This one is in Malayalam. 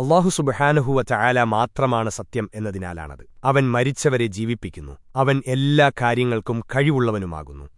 അള്ളാഹു സുബഹാനുഹുവ ചായാല മാത്രമാണ് സത്യം എന്നതിനാലാണത്. അവൻ മരിച്ചവരെ ജീവിപ്പിക്കുന്നു. അവൻ എല്ലാ കാര്യങ്ങൾക്കും കഴിവുള്ളവനുമാകുന്നു.